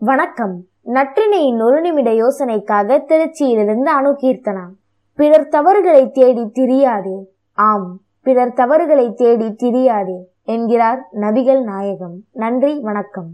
வணக்கம். நற்றினையின் ஒரு நிமிட யோசனைக்காக திருச்சியிலிருந்து அணு கீர்த்தனா பிறர் தவறுகளை தேடி திரியாதே. ஆம் பிறர் தவறுகளை தேடி திரியாதே என்கிறார் நபிகள் நாயகம். நன்றி வணக்கம்.